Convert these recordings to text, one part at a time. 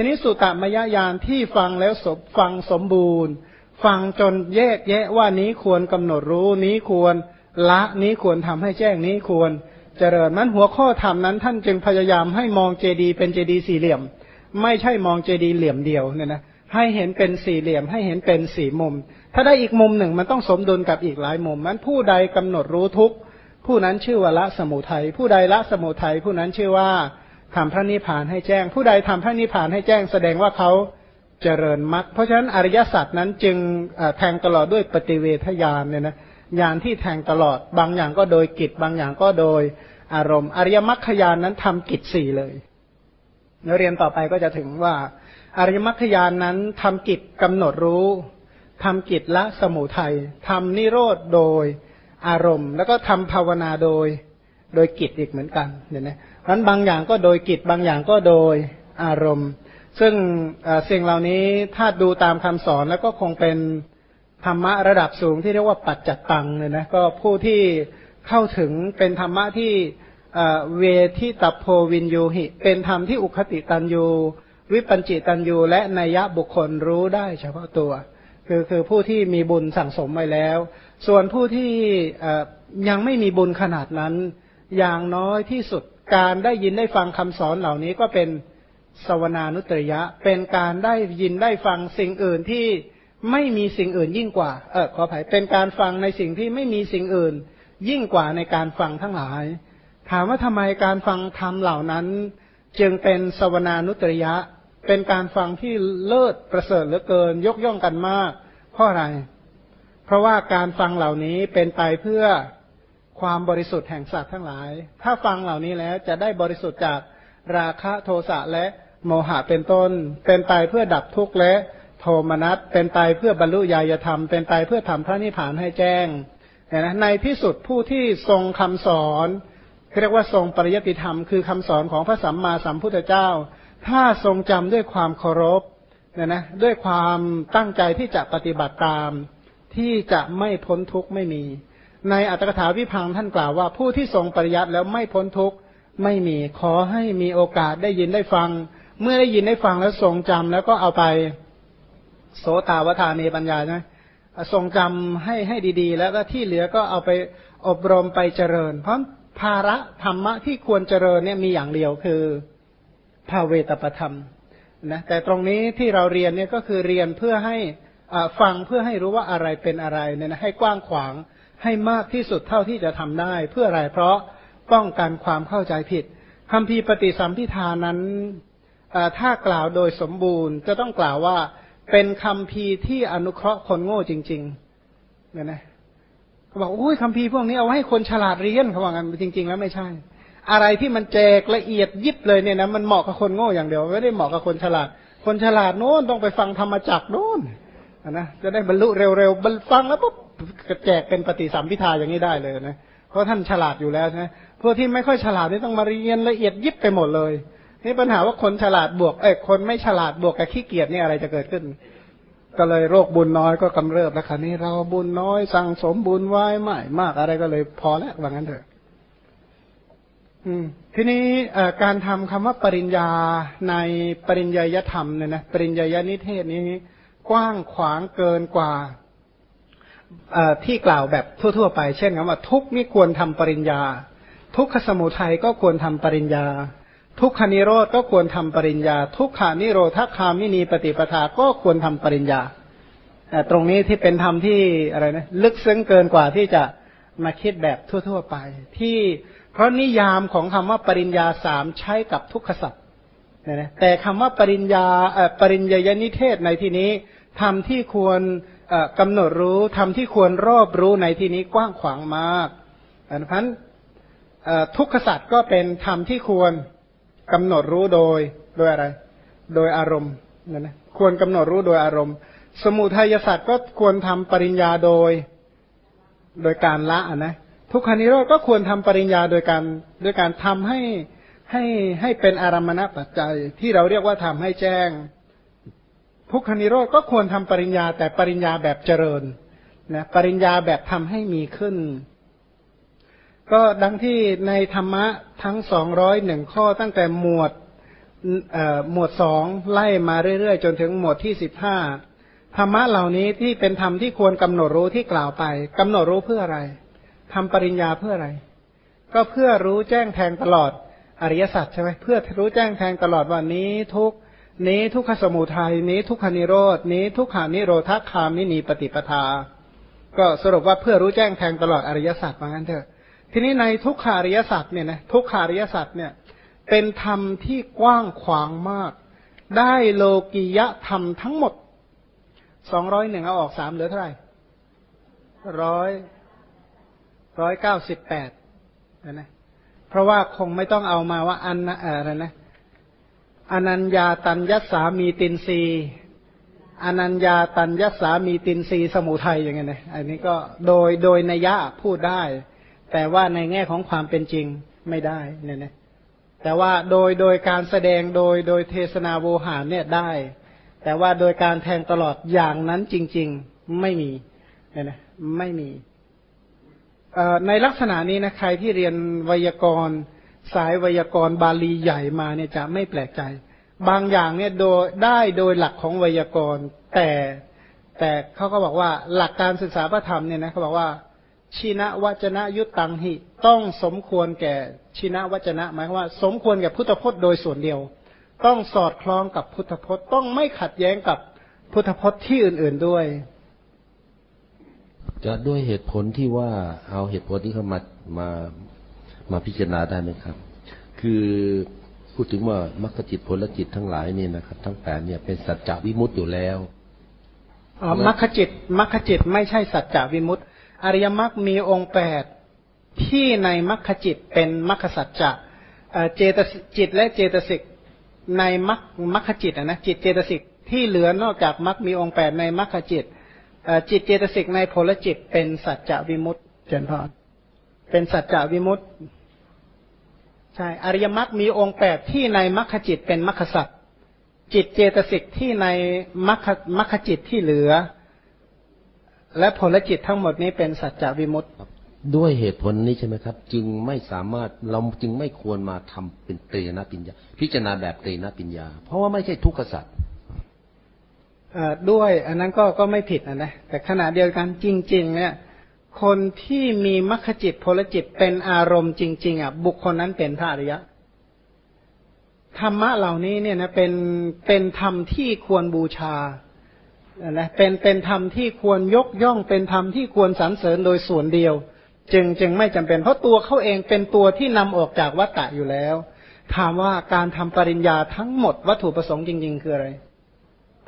ทีนี้สุตตมยญาณที่ฟังแล้วสมฟังสมบูรณ์ ฟังจนแยกแยะว่านี้ควรกำหนดรู้นี้ควรละนี้ควรทำให้แจ้งนี้ควรเจริญมันหัวข้อธรรมนั้น ท่านจึงพยายามให้มองเจดีเป็นเจดีสี่เหลี่ยม ไม่ใช่มองเจดีเหลี่ยมเดียวเนี่ยนะให้เห็นเป็นสี่เหลี่ยม ให้เห็นเป็นสี่มุม ถ้าได้อีกมุมหนึ่งมันต้องสมดุลกับอีกหลายมุมมันผู้ใดกำหนดรู้ทุกผู้นั้นชื่อว่าละสมุทัยผู้ใดละสมุทัยผู้นั้นชื่อว่า ทำพระนิพพานให้แจ้ง ผู้ใดทำพระนิพพานให้แจ้งแสดงว่าเขาเจริญมรรคเพราะฉะนั้นอริยสัจนั้นจึงแทงตลอดด้วยปฏิเวทญาณเนี่ยนะญาณที่แทงตลอดบางอย่างก็โดยกิจบางอย่างก็โดยอารมณ์ อริยมรรคญาณนั้นทำกิจสี่เลยแล้วเรียนต่อไปก็จะถึงว่า อริยมรรคญาณนั้นทำกิจกำหนดรู้ทำกิจละสมุทัยทำนิโรธโดยอารมณ์ แล้วก็ทำภาวนาโดย โดยกิจอีกเหมือนกันเนี่ยนะนั้นบางอย่างก็โดยกิจบางอย่างก็โดยอารมณ์ ซึ่งสิ่งเหล่านี้ถ้าดูตามคำสอนแล้วก็คงเป็นธรรมะระดับสูงที่เรียกว่าปัจจัตตังเนี่ยนะก็ผู้ที่เข้าถึงเป็นธรรมะที่เวทิตัโพวินยูหิ เป็นธรรมที่อุคติตันยูวิปัญจิตันยูและนัยยะบุคคลรู้ได้เฉพาะตัว คือคือผู้ที่มีบุญสั่งสมไว้แล้ว ส่วนผู้ที่ยังไม่มีบุญขนาดนั้น อย่างน้อยที่สุดการได้ยินได้ฟังคำสอนเหล่านี้ก็เป็นสวนานุตริยะ เป็นการได้ยินได้ฟังสิ่งอื่นที่ไม่มีสิ่งอื่นยิ่งกว่า เออขออภัยเป็นการฟังในสิ่งที่ไม่มีสิ่งอื่น ยิ่งกว่าในการฟังทั้งหลาย ถามว่าทำไมการฟังธรรมเหล่านั้น จึงเป็นสวนานุตริยะ เป็นการฟังที่เลิศประเสริฐเหลือเกิน ยกย่องกันมากเพราะอะไร เพราะว่าการฟังเหล่านี้เป็นไปเพื่อ ความบริสุทธิ์แห่งสัตว์ทั้งหลาย ถ้าฟังเหล่านี้แล้วจะได้บริสุทธิ์จากราคะโทสะและโมหะเป็นต้น เป็นไปเพื่อดับทุกข์และโทมนัส เป็นไปเพื่อบรรลุญาณธรรม เป็นไปเพื่อทำพระนิพพานให้แจ้งนะในที่สุดผู้ที่ทรงคำสอนเรียกว่าทรงปริยติธรรม คือคำสอนของพระสัมมาสัมพุทธเจ้า ถ้าทรงจำด้วยความเคารพเนี่ยนะด้วยความตั้งใจที่จะปฏิบัติตาม ที่จะไม่พ้นทุกข์ไม่มี ในอัตถกถาวิพังท่านกล่าวว่า ผู้ที่ทรงปริยัติแล้วไม่พ้นทุกข์ไม่มีขอให้มีโอกาสได้ยินได้ฟัง เมื่อได้ยินได้ฟังแล้วทรงจำแล้วก็เอาไปโสตาวทานีปัญญาใช่ไหมทรงจำให้ให้ดีๆ แล้วก็ที่เหลือก็เอาไปอบรมไปเจริญ เพราะภาระธรรมะที่ควรเจริญเนี่ยมีอย่างเดียวคือภาเวตประธรรมนะแต่ตรงนี้ที่เราเรียนเนี่ยก็คือเรียนเพื่อให้ฟังเพื่อให้รู้ว่าอะไรเป็นอะไรเนี่ยนะให้กว้างขวาง ให้มากที่สุดเท่าที่จะทำได้ เพื่ออะไรเพราะป้องกันความเข้าใจผิดคำพีปฏิสัมพิธานั้นถ้ากล่าวโดยสมบูรณ์ จะต้องกล่าวว่าเป็นคำพีที่อนุเคราะห์คนโง่จริงๆเนี่ยนะเขาบอกโอ้ยคำพีพวกนี้เอาให้คนฉลาดเรียนเขาบอกกันจริง ๆ แล้วไม่ใช่ อะไรที่มันแจกละเอียดยิบเลยเนี่ยนะมันเหมาะกับคนโง่อย่างเดียว ไม่ได้เหมาะกับคนฉลาด คนฉลาดโน้นต้องไปฟังธรรมจักโน้นนะจะได้บรรลุเร็วๆฟังแล้วปุ๊บ แจกเป็นปฏิสัมพิทาอย่างนี้ได้เลยนะเพราะท่านฉลาดอยู่แล้วใช่ไหมพวกที่ไม่ค่อยฉลาดนี่ต้องมาเรียนละเอียดยิบไปหมดเลยนี่ปัญหาว่าคนฉลาดบวกเอ้คนไม่ฉลาดบวกกับขี้เกียจนี่อะไรจะเกิดขึ้น ก็เลยโรคบุญน้อยก็กำเริบแล้วค่ะนี่เราบุญน้อยสั่งสมบุญไว้ไม่มากอะไรก็เลยพอแล้วว่างั้นเถอะทีนี้การทำคำว่าปริญญาในปริญญายธรรมเนี่ยนะปริญญายนิเทศนี้ กว้างขวางเกินกว่า ที่กล่าวแบบทั่ว ๆ ไป เช่นคำว่าทุกนี่ควรทำปริญญา ทุกขสมุทัยก็ควรทำปริญญา ทุกขนิโรธก็ควรทำปริญญา ทุกขานิโรธคามินีปฏิปทาก็ควรทำปริญญาตรงนี้ที่เป็นธรรมที่อะไรนะลึกซึ้งเกินกว่าที่จะมาคิดแบบทั่ว ๆ ไป ที่เพราะนิยามของคำว่าปริญญาสามใช้กับทุกขสัตว์แต่คำว่าปริญญาปริญญายนิเทศในที่นี้ทำที่ควร กำหนดรู้ทำที่ควรรอบรู้ในที่นี้กว้างขวางมากอันพันทุกขสัตว์ก็เป็นธรรมที่ควรกำหนดรู้โดยโดยอะไร โดยอารมณ์นั่นะควรกำหนดรู้โดยอารมณ์ สมุทัยสัตว์ก็ควรทำปริญญาโดยโดยการละนะทุกขานิโรธก็ควรทำปริญญาโดยการโดยการทำให้ให้ให้เป็นอารมณปัจจัยที่เราเรียกว่าทำให้แจ้ง ทุกขนิโรธก็ควรทำปริญญาแต่ปริญญาแบบเจริญนะปริญญาแบบทำให้มีขึ้น ก็ดังที่ในธรรมะทั้งสองร้อยหนึ่งข้อตั้งแต่หมวดหมวดสองไล่มาเรื่อยๆ จนถึงหมวดที่สิบห้าธรรมะเหล่านี้ที่เป็นธรรมที่ควรกำหนดรู้ที่กล่าวไปกำหนดรู้เพื่ออะไรทำปริญญาเพื่ออะไร ก็เพื่อรู้แจ้งแทงตลอดอริยสัจใช่ไหมเพื่อรู้แจ้งแทงตลอดว่านี้ทุก นี้ทุกขสมุทัยนี้ทุกขานิโรดนี้ทุกขานิโรธคามินีปฏิปทา ก็สรุปว่าเพื่อรู้แจ้งแทงตลอดอริยสัจว่างั้นเถอะ ทีนี้ในทุกขาริยสัจเนี่ยนะทุกขาริยสัจเนี่ย เป็นธรรมที่กว้างขวางมาก ได้โลกิยะธรรมทั้งหมดสองร้อยหนึ่งเอาออกสามเหลือเท่าไหร่ร้อยร้อยเก้าสิบแปดนะเพราะว่าคงไม่ต้องเอามาว่าอันอะไรนะ อนัญญาตัญญสามีตินรีอนัญญาตัญญสามีตินรีสมุทัยอย่างเงี้ยนะอันนี้ก็โดยโดยนัยยะพูดได้ แต่ว่าในแง่ของความเป็นจริงไม่ได้เนี่ยนะแต่ว่าโดยโดยการแสดงโดยโดยเทศนาโวหารเนี่ยได้ แต่ว่าโดยการแทงตลอดอย่างนั้นจริง ๆไม่มีเนี่ยนะไม่มีในลักษณะนี้นะใครที่เรียนไวยากรณ์ สายไวยากรณ์บาลีใหญ่มาเนี่ยจะไม่แปลกใจ บางอย่างเนี่ยโดยได้โดยหลักของไวยากรณ์ แต่แต่เขาก็บอกว่าหลักการศึกษาพระธรรมเนี่ยนะเขาบอกว่าชินะวจนะยุตตังหิ ต้องสมควรแก่ชินะวจนะ หมายว่า สมควรแก่พุทธพจน์โดยส่วนเดียว ต้องสอดคล้องกับพุทธพจน์ ต้องไม่ขัดแย้งกับพุทธพจน์ที่อื่น ๆด้วย จะด้วยเหตุผลที่ว่าเอาเหตุผลที่เขามามา มาพิจารณาได้ไหมครับ คือพูดถึงว่ามรรคจิตผลจิตทั้งหลายนี่นะครับ ทั้งแปดเนี่ยเป็นสัจจวิมุตต์อยู่แล้วอ๋อมรรคจิตมรรคจิตไม่ใช่สัจจวิมุตต์อริยมรรคมีองค์แปดที่ในมรรคจิตเป็นมรรคสัจจะเจตจิตและเจตสิกในมรรคมรรคจิตนะจิตเจตสิกที่เหลือนอกจากมรรคมีองค์แปดในมรรคจิตจิตเจตสิกในผลจิตเป็นสัจจะวิมุตต์เจนพรเป็นสัจจะวิมุตต์ ใช่อริยมรรคมีองค์แปดที่ในมรรคจิตเป็นมรรคสัจจิตเจตสิกที่ในมรรคมรรคจิตที่เหลือ และผลจิตทั้งหมดนี้เป็นสัจจะวิมุตต์ด้วยเหตุผลนี้ใช่ไหมครับ จึงไม่สามารถเราจึงไม่ควรมาทำเป็นเตนะปัญญา พิจารณาแบบเตนะปัญญา เพราะว่าไม่ใช่ทุกขสัจด้วยอันนั้นก็ก็ไม่ผิดนะนะแต่ขณะเดียวกันจริง ๆ เนี่ย คนที่มีมรรคจิตพลจิตเป็นอารมณ์จริง ๆ อะ บุคคลนั้นเป็นพระอริยะธรรมะเหล่านี้เนี่ยนะเป็นเป็นธรรมที่ควรบูชานะเป็นเป็นธรรมที่ควรยกย่องเป็นธรรมที่ควรสรรเสริญโดยส่วนเดียว จึงจึงไม่จำเป็น เพราะตัวเขาเองเป็นตัวที่นำออกจากวัฏฏะอยู่แล้ว ถามว่าการทำปริญญาทั้งหมดวัตถุประสงค์จริง ๆ คืออะไร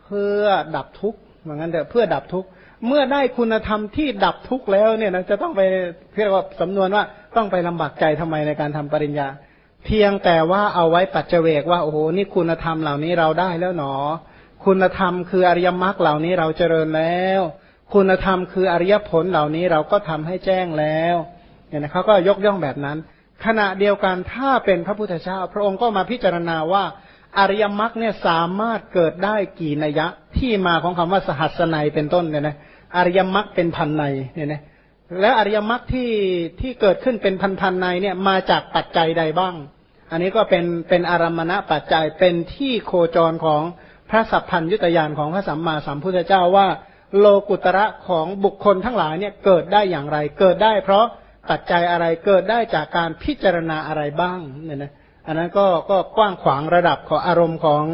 เพื่อดับทุกข์เหมือนกันเถอะเพื่อดับทุกข์ เมื่อได้คุณธรรมที่ดับทุกข์แล้วเนี่ยนะจะต้องไปเรียกว่าสำนวนว่าต้องไปลำบากใจทำไมในการทำปริญญา เพียงแต่ว่าเอาไว้ปัจเจกว่าโอ้โหนี่คุณธรรมเหล่านี้เราได้แล้วหนอ คุณธรรมคืออริยมรรคเหล่านี้เราเจริญแล้ว คุณธรรมคืออริยผลเหล่านี้เราก็ทำให้แจ้งแล้วเนี่ยนะเขาก็ยกย่องแบบนั้น ขณะเดียวกันถ้าเป็นพระพุทธเจ้า พระองค์ก็มาพิจารณาว่าอริยมรรคเนี่ยสามารถเกิดได้กี่นัยยะที่มาของคำว่าสหัสนัยเป็นต้นเนี่ยนะ อริยมรรคเป็นพันในเนี่ยนะแล้วอริยมรรคที่ที่เกิดขึ้นเป็นพันพันในเนี่ยมาจากปัจจัยใดบ้าง อันนี้ก็เป็นเป็นอารมณะปัจจัยเป็นที่โคจรของพระสัพพัญยุตยานของพระสัมมาสัมพุทธเจ้าว่า โลกุตระของบุคคลทั้งหลายเนี่ยเกิดได้อย่างไร เกิดได้เพราะปัจจัยอะไรเกิดได้จากการพิจารณาอะไรบ้างเนี่ยนะอันนั้นก็ก็กว้างขวางระดับของอารมณ์ของ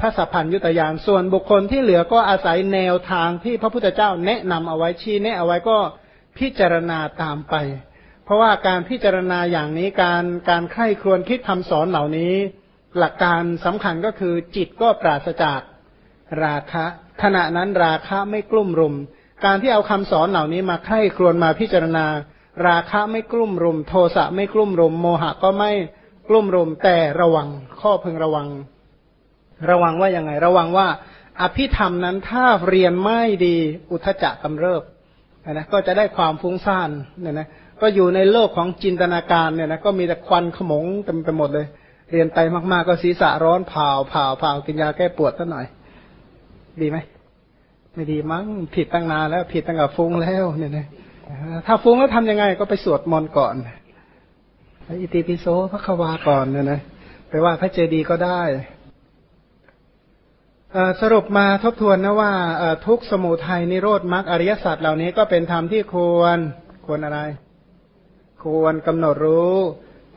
พระสัพพัญยุตยานส่วนบุคคลที่เหลือก็อาศัยแนวทางที่พระพุทธเจ้าแนะนำเอาไว้ชี้แนะเอาไว้ก็พิจารณาตามไป เพราะว่าการพิจารณาอย่างนี้การการใคร่ครวญคิดคำสอนเหล่านี้ หลักการสำคัญก็คือจิตก็ปราศจากราคะ ขณะนั้นราคะไม่กลุ่มรุม การที่เอาคำสอนเหล่านี้มาใคร่ครวญมาพิจารณา ราคะไม่กลุ่มรุม โทสะไม่กลุ่มรุม โมหะก็ไม่กลุ่มรุมแต่ระวังข้อพึงระวัง ระวังว่ายังไง ระวังว่า อภิธรรมนั้นถ้าเรียนไม่ดีอุทจักกำเริบนะก็จะได้ความฟุ้งซ่านเนี่ยนะก็อยู่ในโลกของจินตนาการเนี่ยนะก็มีแต่ควันขมงเต็มไปหมดเลย เรียนไปมากๆก็ศีรษะร้อนเผาเผาเผากินยาแก้ปวดสักหน่อย ดีไหมไม่ดีมั้งผิดตั้งนานแล้ว ผิดตั้งแต่ฟุ้งแล้วเนี่ยนะถ้าฟุ้งแล้วทำยังไง ก็ไปสวดมนต์ก่อนอิติปิโสพระควาก่อนเนี่ยนะไปว่าพระเจดีย์ก็ได้ สรุปมาทบทวนนะว่าทุกสมุทัยนิโรธมรรคอริยสัจเหล่านี้ก็เป็นธรรมที่ควรควรอะไร ควรกำหนดรู้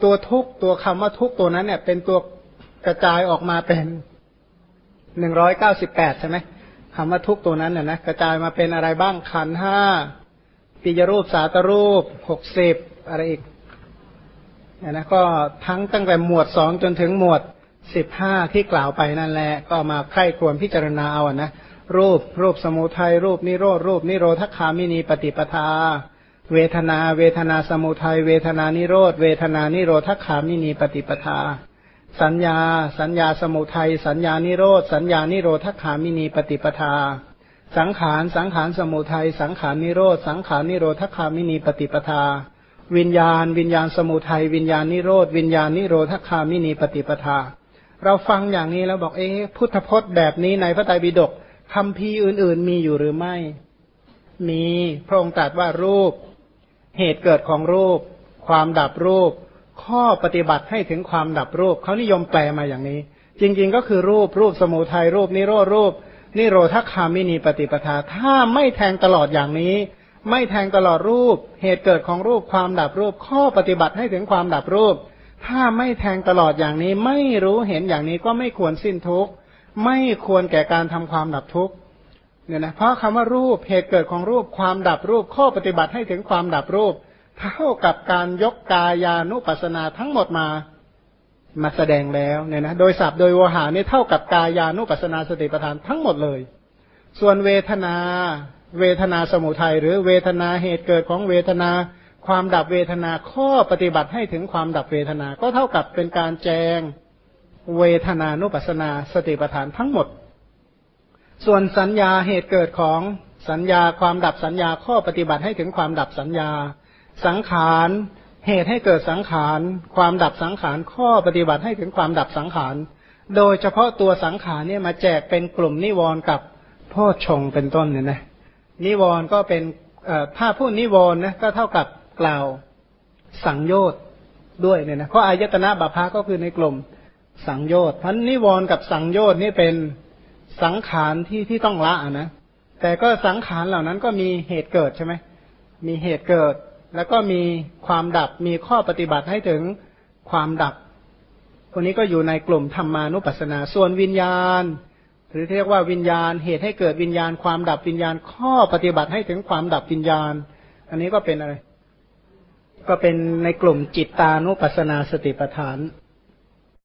ตัวทุกตัวคำว่าทุกตัวนั้นเนี่ย เป็นตัวกระจายออกมาเป็นหนึ่งร้อยเก้าสิบแปดใช่ไหมคำว่าทุกตัวนั้นเนี่ยนะกระจายมาเป็นอะไรบ้างขันห้าปิยรูปสาตรูปหกสิบอะไรอีกเนี่ยนะก็ทั้งตั้งแต่หมวดสองจนถึงหมวด สิบห้าที่กล่าวไปนั่นแหละก็มาไข้ควรพิจารณาเอานะรูปรูปสมุทัยรูปนิโรธรูปนิโรธคามินีปฏิปทา เวทนา เวทนาสมุทัยเวทนานิโรธเวทนานิโรธคามินีปฏิปทา สัญญา สัญญาสมุทัยสัญญานิโรธสัญญานิโรธคามินีปฏิปทา สังขารสังขารสมุทัยสังขารนิโรธสังขารนิโรธคามินีปฏิปทา วิญญาณ วิญญาณสมุทัยวิญญาณนิโรธวิญญาณนิโรธคามินีปฏิปทา เราฟังอย่างนี้แล้วบอกเอ๊พุทธพจน์แบบนี้ในพระไตรปิฎกคำพีอื่นๆมีอยู่หรือไม่ มีพระองค์ตรัสว่ารูป เหตุเกิดของรูป ความดับรูป ข้อปฏิบัติให้ถึงความดับรูปเขานิยมแปลมาอย่างนี้ จริงๆก็คือรูปรูปสมุทัยรูปนิโรธรูป นิโรธคามินีปฏิปทา ถ้าไม่แทงตลอดอย่างนี้ ไม่แทงตลอดรูป เหตุเกิดของรูปความดับรูป ข้อปฏิบัติให้ถึงความดับรูป ถ้าไม่แทงตลอดอย่างนี้ ไม่รู้เห็นอย่างนี้ก็ไม่ควรสิ้นทุกข์ไม่ควรแก่การทำความดับทุกข์เนี่ยนะเพราะคำว่ารูปเหตุเกิดของรูปความดับรูปข้อปฏิบัติให้ถึงความดับรูป เท่ากับการยกกายานุปัสนาทั้งหมดมามาแสดงแล้วเนี่ยนะโดยศัพท์โดยวหานี่เท่ากับกายานุปัสสนาสติปัฏฐานทั้งหมดเลย ส่วนเวทนา เวทนาสมุทัยหรือเวทนาเหตุเกิดของเวทนา ความดับเวทนาข้อปฏิบัติให้ถึงความดับเวทนา ก็เท่ากับเป็นการแจงเวทนานุปัสนาสติปัฏฐานทั้งหมด ส่วนสัญญาเหตุเกิดของสัญญาความดับสัญญาข้อปฏิบัติให้ถึงความดับสัญญา สังขารเหตุให้เกิดสังขาร ความดับสังขารข้อปฏิบัติให้ถึงความดับสังขาร โดยเฉพาะตัวสังขารเนี่ยมาแจกเป็นกลุ่มนิวรณ์กับพ่อชงเป็นต้นเนี่ยนะนิวรณ์ก็เป็นถ้าพูดนิวรณ์นะก็เท่ากับ กล่าวสังโยชน์ด้วยเนี่ยนะเพราะอายตนะบัพพาก็คือในกลุ่มสังโยชน์พันนิวรณ์กับสังโยชน์นี่เป็นสังขารที่ที่ต้องละนะ แต่ก็สังขารเหล่านั้นก็มีเหตุเกิดใช่ไหมมีเหตุเกิด แล้วก็มีความดับมีข้อปฏิบัติให้ถึงความดับคนนี้ก็อยู่ในกลุ่มธรรมานุปัสสนา ส่วนวิญญาณ หรือเรียกว่าวิญญาณเหตุให้เกิดวิญญาณ ความดับวิญญาณ ข้อปฏิบัติให้ถึงความดับวิญญาณ อันนี้ก็เป็นอะไร ก็เป็นในกลุ่มจิตตานุปัสนาสติปัฏฐาน